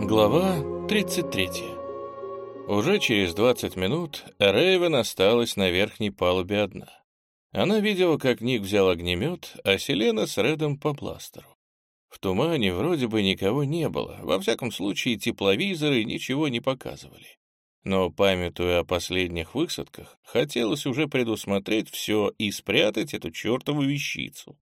Глава 33 Уже через 20 минут Рейвен осталась на верхней палубе одна. Она видела, как Ник взял огнемет, а Селена с Редом по бластеру. В тумане вроде бы никого не было, во всяком случае тепловизоры ничего не показывали. Но, памятуя о последних высадках, хотелось уже предусмотреть все и спрятать эту чертову вещицу.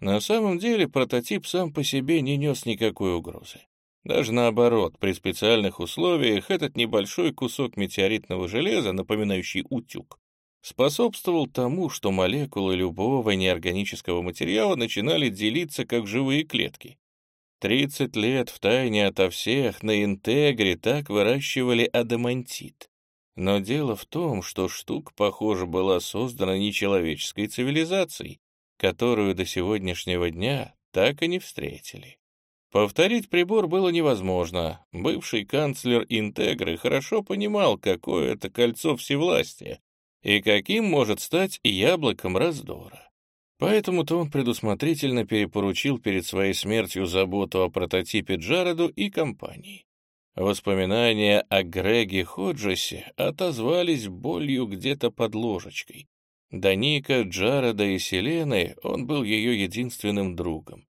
На самом деле прототип сам по себе не нес никакой угрозы. Даже наоборот, при специальных условиях этот небольшой кусок метеоритного железа, напоминающий утюг, способствовал тому, что молекулы любого неорганического материала начинали делиться как живые клетки. 30 лет в тайне ото всех на Интегре так выращивали адамантит. Но дело в том, что штука, похоже, была создана нечеловеческой цивилизацией, которую до сегодняшнего дня так и не встретили. Повторить прибор было невозможно. Бывший канцлер Интегры хорошо понимал, какое это кольцо всевластия и каким может стать яблоком раздора. Поэтому-то он предусмотрительно перепоручил перед своей смертью заботу о прототипе Джареду и компании. Воспоминания о Греге Ходжесе отозвались болью где-то под ложечкой. До Ника, Джареда и Селены он был ее единственным другом.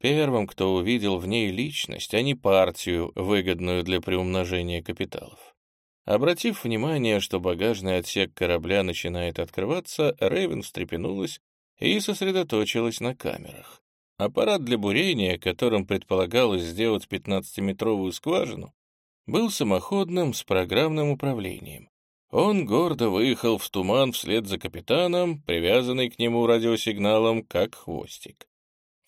Первым, кто увидел в ней личность, а не партию, выгодную для приумножения капиталов. Обратив внимание, что багажный отсек корабля начинает открываться, Рейвен встрепенулась и сосредоточилась на камерах. Аппарат для бурения, которым предполагалось сделать 15-метровую скважину, был самоходным с программным управлением. Он гордо выехал в туман вслед за капитаном, привязанный к нему радиосигналом, как хвостик.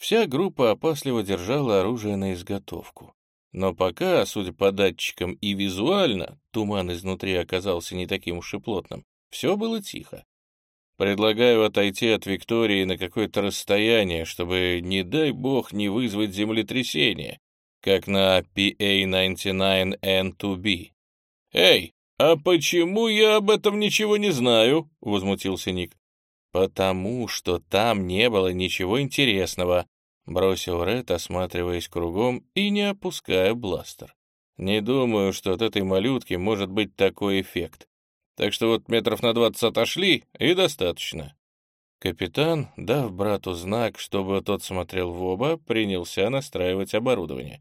Вся группа опасливо держала оружие на изготовку. Но пока, судя по датчикам и визуально, туман изнутри оказался не таким уж и плотным, все было тихо. Предлагаю отойти от Виктории на какое-то расстояние, чтобы, не дай бог, не вызвать землетрясение, как на PA-99N2B. «Эй, а почему я об этом ничего не знаю?» — возмутился Ник. «Потому что там не было ничего интересного», — бросил Ред, осматриваясь кругом и не опуская бластер. «Не думаю, что от этой малютки может быть такой эффект. Так что вот метров на двадцать отошли, и достаточно». Капитан, дав брату знак, чтобы тот смотрел в оба, принялся настраивать оборудование.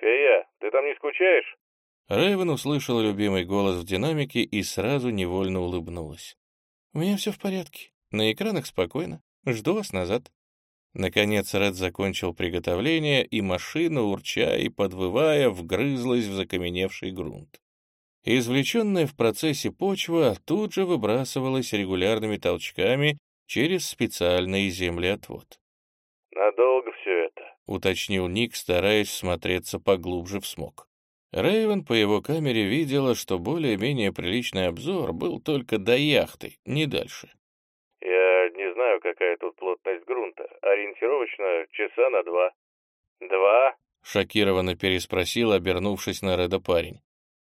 «Фея, ты там не скучаешь?» Рэйвен услышал любимый голос в динамике и сразу невольно улыбнулась. «У меня все в порядке. На экранах спокойно. Жду вас назад». Наконец Ред закончил приготовление, и машина, урча и подвывая, вгрызлась в закаменевший грунт. Извлеченная в процессе почва тут же выбрасывалась регулярными толчками через специальный землеотвод. «Надолго все это?» — уточнил Ник, стараясь смотреться поглубже в смог. Рейвен по его камере видела, что более-менее приличный обзор был только до яхты, не дальше. «Я не знаю, какая тут плотность грунта. Ориентировочно часа на два». «Два?» — шокированно переспросил, обернувшись на Реда парень.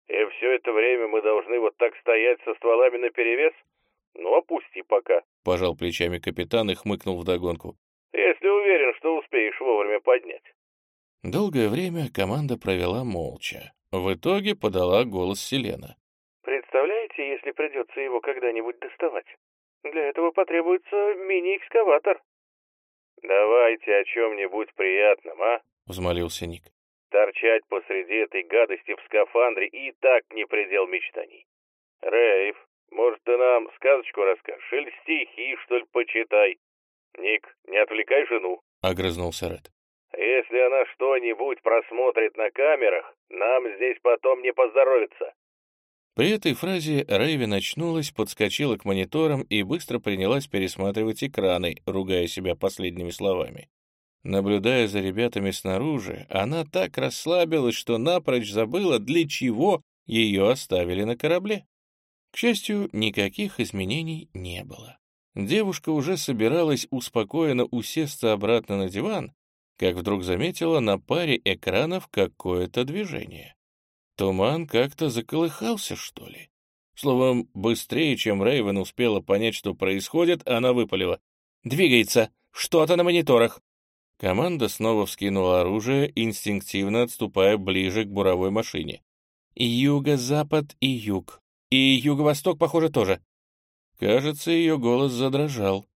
«И все это время мы должны вот так стоять со стволами наперевес? Ну, опусти пока», — пожал плечами капитан и хмыкнул вдогонку. «Если уверен, что успеешь вовремя поднять». Долгое время команда провела молча. В итоге подала голос Селена. «Представляете, если придется его когда-нибудь доставать? Для этого потребуется мини-экскаватор». «Давайте о чем-нибудь приятном, а?» — взмолился Ник. «Торчать посреди этой гадости в скафандре и так не предел мечтаний. Рейв, может, ты нам сказочку расскажешь или стихи, что ли, почитай? Ник, не отвлекай жену», — огрызнулся Ред. Если она что-нибудь просмотрит на камерах, нам здесь потом не поздоровится. При этой фразе Рэйвен очнулась, подскочила к мониторам и быстро принялась пересматривать экраны, ругая себя последними словами. Наблюдая за ребятами снаружи, она так расслабилась, что напрочь забыла, для чего ее оставили на корабле. К счастью, никаких изменений не было. Девушка уже собиралась успокоенно усесться обратно на диван, как вдруг заметила на паре экранов какое-то движение. Туман как-то заколыхался, что ли. Словом, быстрее, чем Рейвен успела понять, что происходит, она выпалила. «Двигается! Что-то на мониторах!» Команда снова вскинула оружие, инстинктивно отступая ближе к буровой машине. «Юго-запад и юг. И юго-восток, похоже, тоже». Кажется, ее голос задрожал.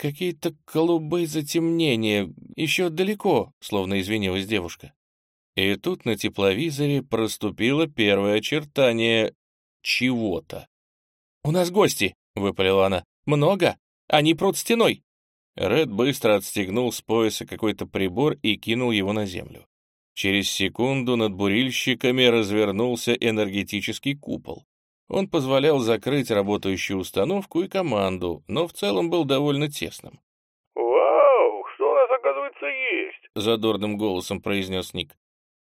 «Какие-то голубые затемнения. Еще далеко», — словно извинилась девушка. И тут на тепловизоре проступило первое очертание чего-то. «У нас гости», — выпалила она. «Много? Они прут стеной». Ред быстро отстегнул с пояса какой-то прибор и кинул его на землю. Через секунду над бурильщиками развернулся энергетический купол. Он позволял закрыть работающую установку и команду, но в целом был довольно тесным. «Вау, что у нас, оказывается, есть?» — задорным голосом произнес Ник.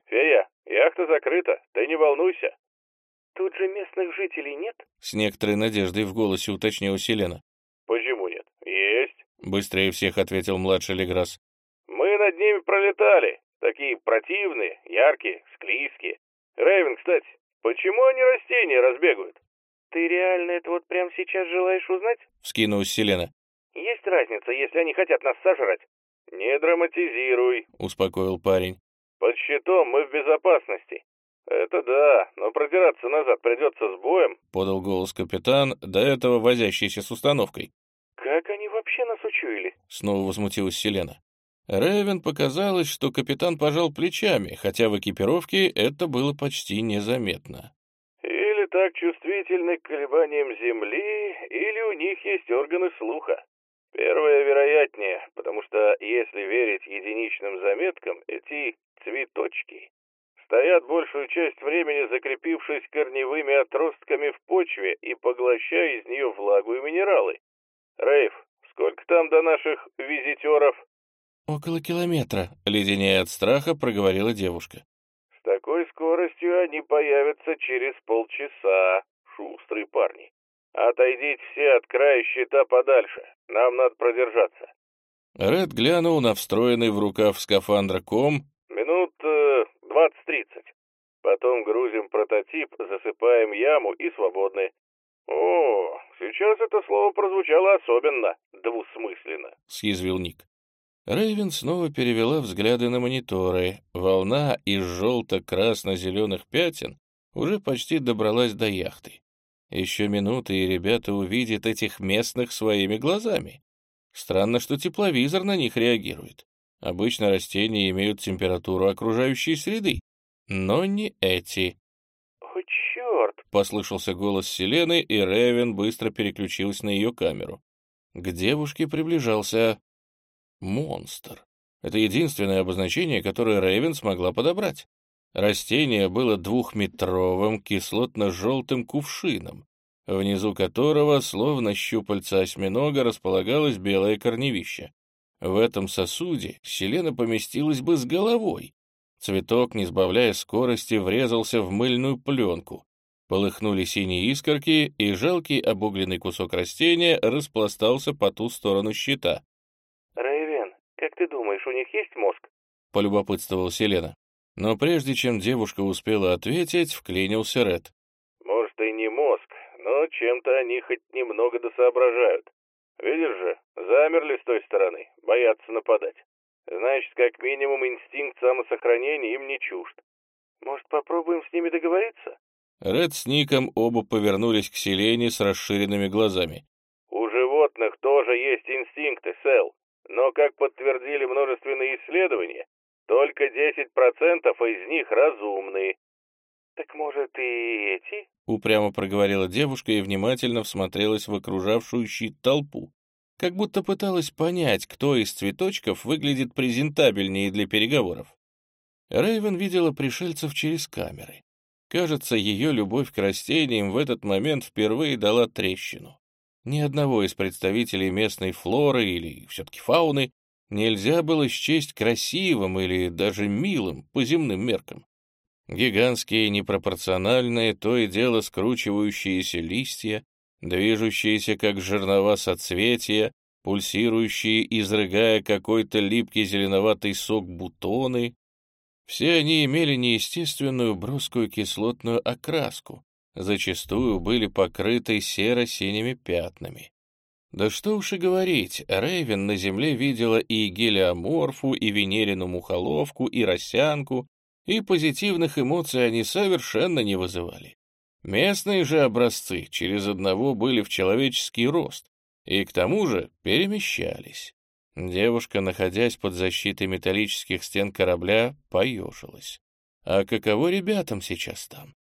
«Фея, яхта закрыта, ты не волнуйся». «Тут же местных жителей нет?» — с некоторой надеждой в голосе уточнила Селена. «Почему нет? Есть». Быстрее всех ответил младший Леграс. «Мы над ними пролетали. Такие противные, яркие, склизкие. Рейвен, кстати, почему они растения разбегают?» «Ты реально это вот прямо сейчас желаешь узнать?» — вскинулась Селена. «Есть разница, если они хотят нас сожрать?» «Не драматизируй», — успокоил парень. «Под щитом мы в безопасности. «Это да, но продираться назад придется с боем», — подал голос капитан, до этого возящийся с установкой. «Как они вообще нас учуяли?» — снова возмутилась Селена. Ревен показалось, что капитан пожал плечами, хотя в экипировке это было почти незаметно. «Или так чувствительны к колебаниям Земли, или у них есть органы слуха. Первое вероятнее, потому что, если верить единичным заметкам, эти цветочки стоят большую часть времени закрепившись корневыми отростками в почве и поглощая из нее влагу и минералы. Рейв, сколько там до наших визитеров? Около километра, леденее от страха, проговорила девушка. С такой скоростью они появятся через полчаса, шустрые парни. Отойдите все от края щита подальше, нам надо продержаться. Ред глянул на встроенный в рукав скафандра ком. Минут э, двадцать-тридцать. Потом грузим прототип, засыпаем яму и свободны. О, сейчас это слово прозвучало особенно двусмысленно, съязвил Ник. Рейвен снова перевела взгляды на мониторы. Волна из желто-красно-зеленых пятен уже почти добралась до яхты. Еще минуты, и ребята увидят этих местных своими глазами. Странно, что тепловизор на них реагирует. Обычно растения имеют температуру окружающей среды, но не эти. «О, черт!» — послышался голос Селены, и Ревен быстро переключился на ее камеру. К девушке приближался монстр. Это единственное обозначение, которое Рейвен смогла подобрать. Растение было двухметровым кислотно-желтым кувшином, внизу которого, словно щупальца осьминога, располагалось белое корневище. В этом сосуде селена поместилась бы с головой. Цветок, не сбавляя скорости, врезался в мыльную пленку. Полыхнули синие искорки, и жалкий обугленный кусок растения распластался по ту сторону щита. «Рейвен, как ты думаешь, у них есть мозг?» — полюбопытствовал Селена. Но прежде чем девушка успела ответить, вклинился Ред. «Может, и не мозг, но чем-то они хоть немного досоображают. Видишь же, замерли с той стороны, боятся нападать. Значит, как минимум инстинкт самосохранения им не чужд. Может, попробуем с ними договориться? Ред с Ником оба повернулись к Селене с расширенными глазами. У животных тоже есть инстинкты, Сэл. Но, как подтвердили множественные исследования, только 10% из них разумные. Так может и эти? Упрямо проговорила девушка и внимательно всмотрелась в окружавшую щит толпу, как будто пыталась понять, кто из цветочков выглядит презентабельнее для переговоров. Рейвен видела пришельцев через камеры. Кажется, ее любовь к растениям в этот момент впервые дала трещину. Ни одного из представителей местной флоры или все-таки фауны нельзя было счесть красивым или даже милым по земным меркам. Гигантские непропорциональные, то и дело скручивающиеся листья, движущиеся как жернова соцветия, пульсирующие, изрыгая какой-то липкий зеленоватый сок бутоны. Все они имели неестественную броскую кислотную окраску, зачастую были покрыты серо-синими пятнами. Да что уж и говорить, Рейвен на Земле видела и гелиоморфу, и венерину мухоловку, и росянку, и позитивных эмоций они совершенно не вызывали. Местные же образцы через одного были в человеческий рост, и к тому же перемещались. Девушка, находясь под защитой металлических стен корабля, поежилась. А каково ребятам сейчас там?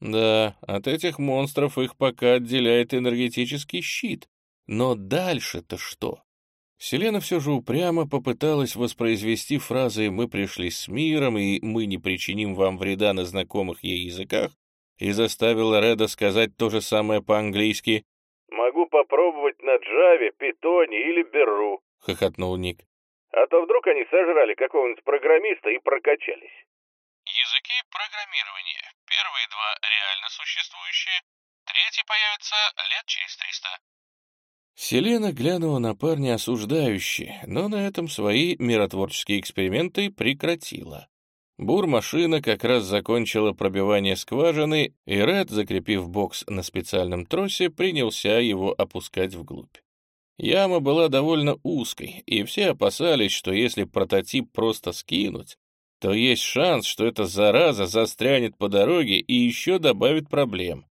Да, от этих монстров их пока отделяет энергетический щит. Но дальше-то что? Селена все же упрямо попыталась воспроизвести фразы «мы пришли с миром» и «мы не причиним вам вреда на знакомых ей языках» и заставила Реда сказать то же самое по-английски «Могу попробовать на Джаве, Питоне или Беру», — хохотнул Ник. «А то вдруг они сожрали какого-нибудь программиста и прокачались». Языки программирования. Первые два реально существующие, третий появится лет через триста. Селена глянула на парня осуждающе, но на этом свои миротворческие эксперименты прекратила. Бур-машина как раз закончила пробивание скважины, и Ред, закрепив бокс на специальном тросе, принялся его опускать вглубь. Яма была довольно узкой, и все опасались, что если прототип просто скинуть, то есть шанс, что эта зараза застрянет по дороге и еще добавит проблем.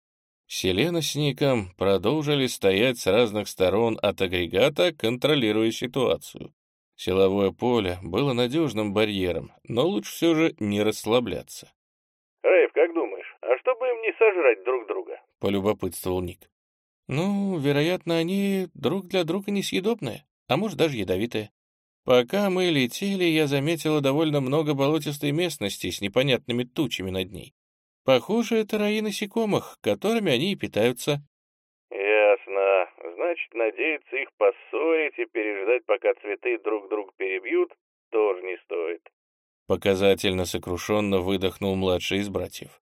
Селена с Ником продолжили стоять с разных сторон от агрегата, контролируя ситуацию. Силовое поле было надежным барьером, но лучше все же не расслабляться. «Рейв, как думаешь, а что бы им не сожрать друг друга?» — полюбопытствовал Ник. «Ну, вероятно, они друг для друга несъедобные, а может, даже ядовитые. Пока мы летели, я заметила довольно много болотистой местности с непонятными тучами над ней. Похоже, это раи насекомых, которыми они и питаются. Ясно. Значит, надеяться их поссорить и переждать, пока цветы друг друга перебьют, тоже не стоит. Показательно сокрушенно выдохнул младший из братьев.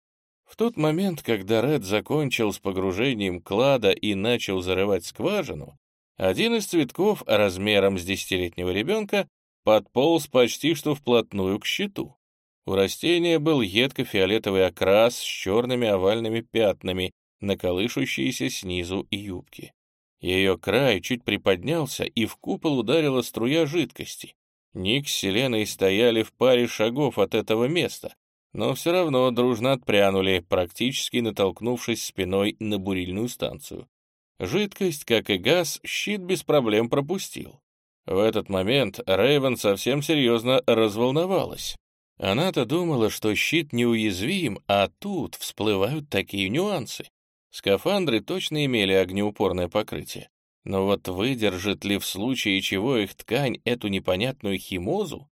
В тот момент, когда Ред закончил с погружением клада и начал зарывать скважину, один из цветков размером с десятилетнего ребенка подполз почти что вплотную к щиту. У растения был едко-фиолетовый окрас с черными овальными пятнами, наколышущиеся снизу юбки. Ее край чуть приподнялся, и в купол ударила струя жидкости. Ник с Селеной стояли в паре шагов от этого места, но все равно дружно отпрянули, практически натолкнувшись спиной на бурильную станцию. Жидкость, как и газ, щит без проблем пропустил. В этот момент Рейвен совсем серьезно разволновалась. Она-то думала, что щит неуязвим, а тут всплывают такие нюансы. Скафандры точно имели огнеупорное покрытие. Но вот выдержит ли в случае чего их ткань эту непонятную химозу?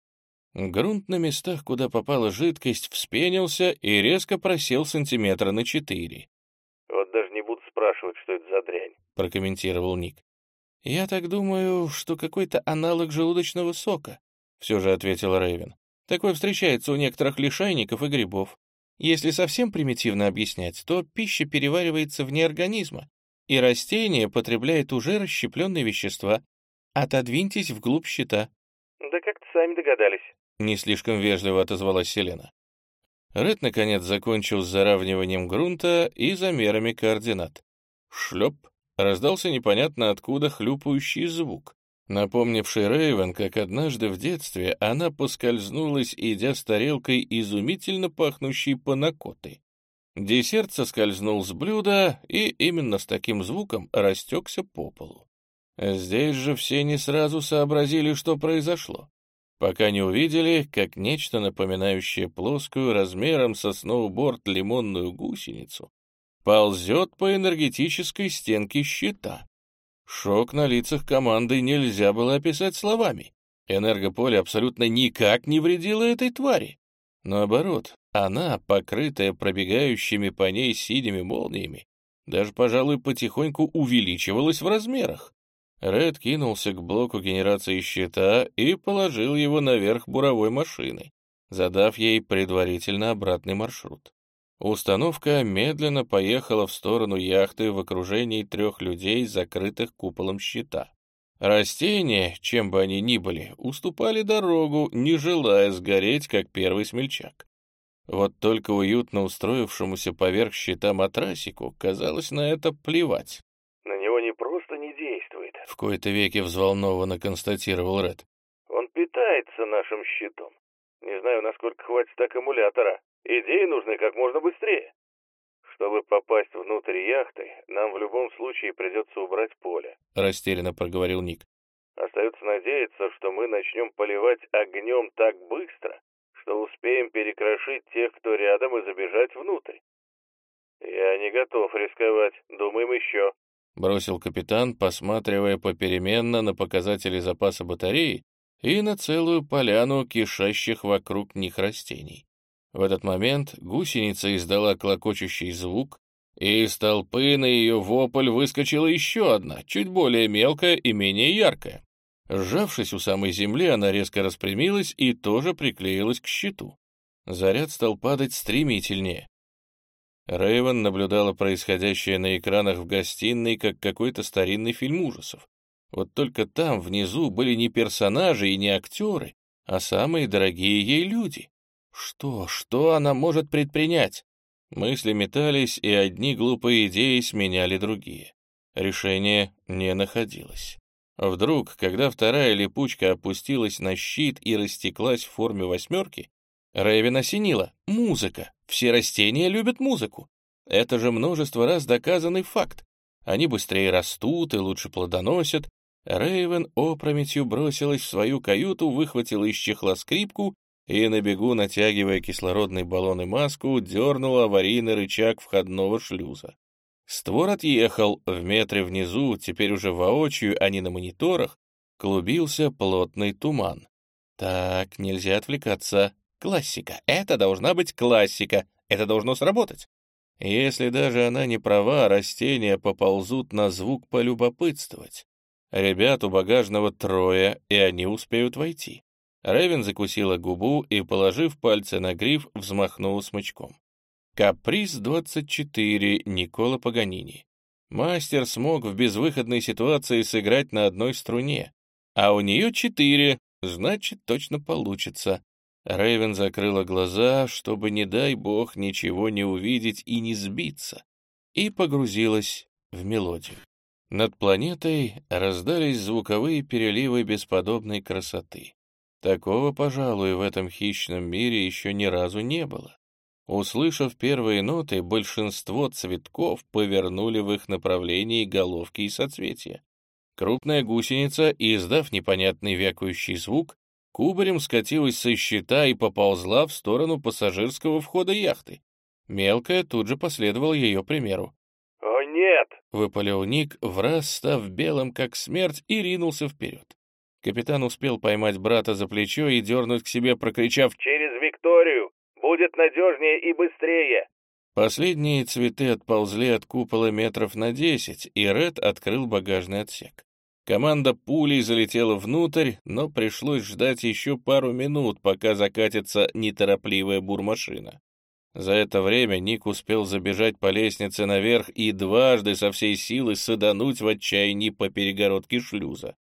Грунт на местах, куда попала жидкость, вспенился и резко просел сантиметра на четыре. Вот даже не буду спрашивать, что это за дрянь, — прокомментировал Ник. «Я так думаю, что какой-то аналог желудочного сока», — все же ответил Рэйвен. «Такое встречается у некоторых лишайников и грибов. Если совсем примитивно объяснять, то пища переваривается вне организма, и растение потребляет уже расщепленные вещества. Отодвиньтесь вглубь щита». «Да как-то сами догадались», — не слишком вежливо отозвалась Селена. Ред, наконец, закончил с заравниванием грунта и замерами координат. Шлеп! Раздался непонятно откуда хлюпающий звук, напомнивший Рейвен, как однажды в детстве она поскользнулась, идя с тарелкой изумительно пахнущей панакотой. Десерт соскользнул с блюда и именно с таким звуком растекся по полу. Здесь же все не сразу сообразили, что произошло пока не увидели, как нечто напоминающее плоскую размером со сноуборд лимонную гусеницу ползет по энергетической стенке щита. Шок на лицах команды нельзя было описать словами. Энергополе абсолютно никак не вредило этой твари. Наоборот, она, покрытая пробегающими по ней синими молниями, даже, пожалуй, потихоньку увеличивалась в размерах. Ред кинулся к блоку генерации щита и положил его наверх буровой машины, задав ей предварительно обратный маршрут. Установка медленно поехала в сторону яхты в окружении трех людей, закрытых куполом щита. Растения, чем бы они ни были, уступали дорогу, не желая сгореть, как первый смельчак. Вот только уютно устроившемуся поверх щита матрасику казалось на это плевать. На него не просто не действует, В кои-то веки взволнованно констатировал Ред. Он питается нашим щитом. Не знаю, насколько хватит аккумулятора. Идеи нужны как можно быстрее. Чтобы попасть внутрь яхты, нам в любом случае придется убрать поле. Растерянно проговорил Ник. Остается надеяться, что мы начнем поливать огнем так быстро, что успеем перекрошить тех, кто рядом, и забежать внутрь. Я не готов рисковать. Думаем еще. Бросил капитан, посматривая попеременно на показатели запаса батареи и на целую поляну кишащих вокруг них растений. В этот момент гусеница издала клокочущий звук, и из толпы на ее вопль выскочила еще одна, чуть более мелкая и менее яркая. Сжавшись у самой земли, она резко распрямилась и тоже приклеилась к щиту. Заряд стал падать стремительнее. Рэйвен наблюдала происходящее на экранах в гостиной, как какой-то старинный фильм ужасов. Вот только там, внизу, были не персонажи и не актеры, а самые дорогие ей люди. Что, что она может предпринять? Мысли метались, и одни глупые идеи сменяли другие. Решение не находилось. Вдруг, когда вторая липучка опустилась на щит и растеклась в форме восьмерки, Рэйвен осенила. Музыка. Все растения любят музыку. Это же множество раз доказанный факт. Они быстрее растут и лучше плодоносят. Рэйвен опрометью бросилась в свою каюту, выхватила из чехла скрипку и на бегу, натягивая кислородный баллон и маску, дернула аварийный рычаг входного шлюза. Створ отъехал, в метре внизу, теперь уже воочию, а не на мониторах, клубился плотный туман. Так, нельзя отвлекаться. Классика. Это должна быть классика. Это должно сработать. Если даже она не права, растения поползут на звук полюбопытствовать. Ребят у багажного трое, и они успеют войти. Ревен закусила губу и, положив пальцы на гриф, взмахнула смычком. Каприз 24 Никола Паганини. Мастер смог в безвыходной ситуации сыграть на одной струне, а у нее четыре, значит, точно получится. Рэйвен закрыла глаза, чтобы, не дай бог, ничего не увидеть и не сбиться, и погрузилась в мелодию. Над планетой раздались звуковые переливы бесподобной красоты. Такого, пожалуй, в этом хищном мире еще ни разу не было. Услышав первые ноты, большинство цветков повернули в их направлении головки и соцветия. Крупная гусеница, издав непонятный вякающий звук, кубарем скатилась со щита и поползла в сторону пассажирского входа яхты. Мелкая тут же последовала ее примеру. «О, нет!» — выпалил Ник, враз став белым, как смерть, и ринулся вперед. Капитан успел поймать брата за плечо и дернуть к себе, прокричав «Через Викторию! Будет надежнее и быстрее!» Последние цветы отползли от купола метров на десять, и Ред открыл багажный отсек. Команда пулей залетела внутрь, но пришлось ждать еще пару минут, пока закатится неторопливая бурмашина. За это время Ник успел забежать по лестнице наверх и дважды со всей силы садануть в отчаянии по перегородке шлюза.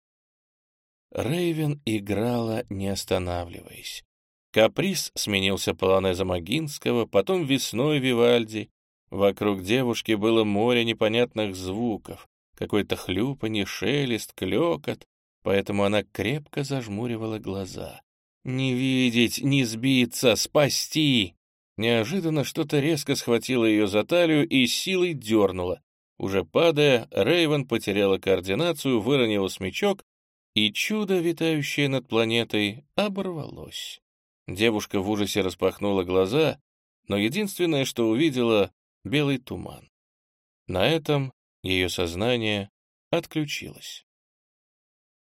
Рейвен играла, не останавливаясь. Каприз сменился полонезом Агинского, потом весной Вивальди. Вокруг девушки было море непонятных звуков, какой-то хлюпанье, шелест, клекот, поэтому она крепко зажмуривала глаза. «Не видеть, не сбиться, спасти!» Неожиданно что-то резко схватило ее за талию и силой дернуло. Уже падая, Рейвен потеряла координацию, выронила смычок, и чудо, витающее над планетой, оборвалось. Девушка в ужасе распахнула глаза, но единственное, что увидела — белый туман. На этом ее сознание отключилось.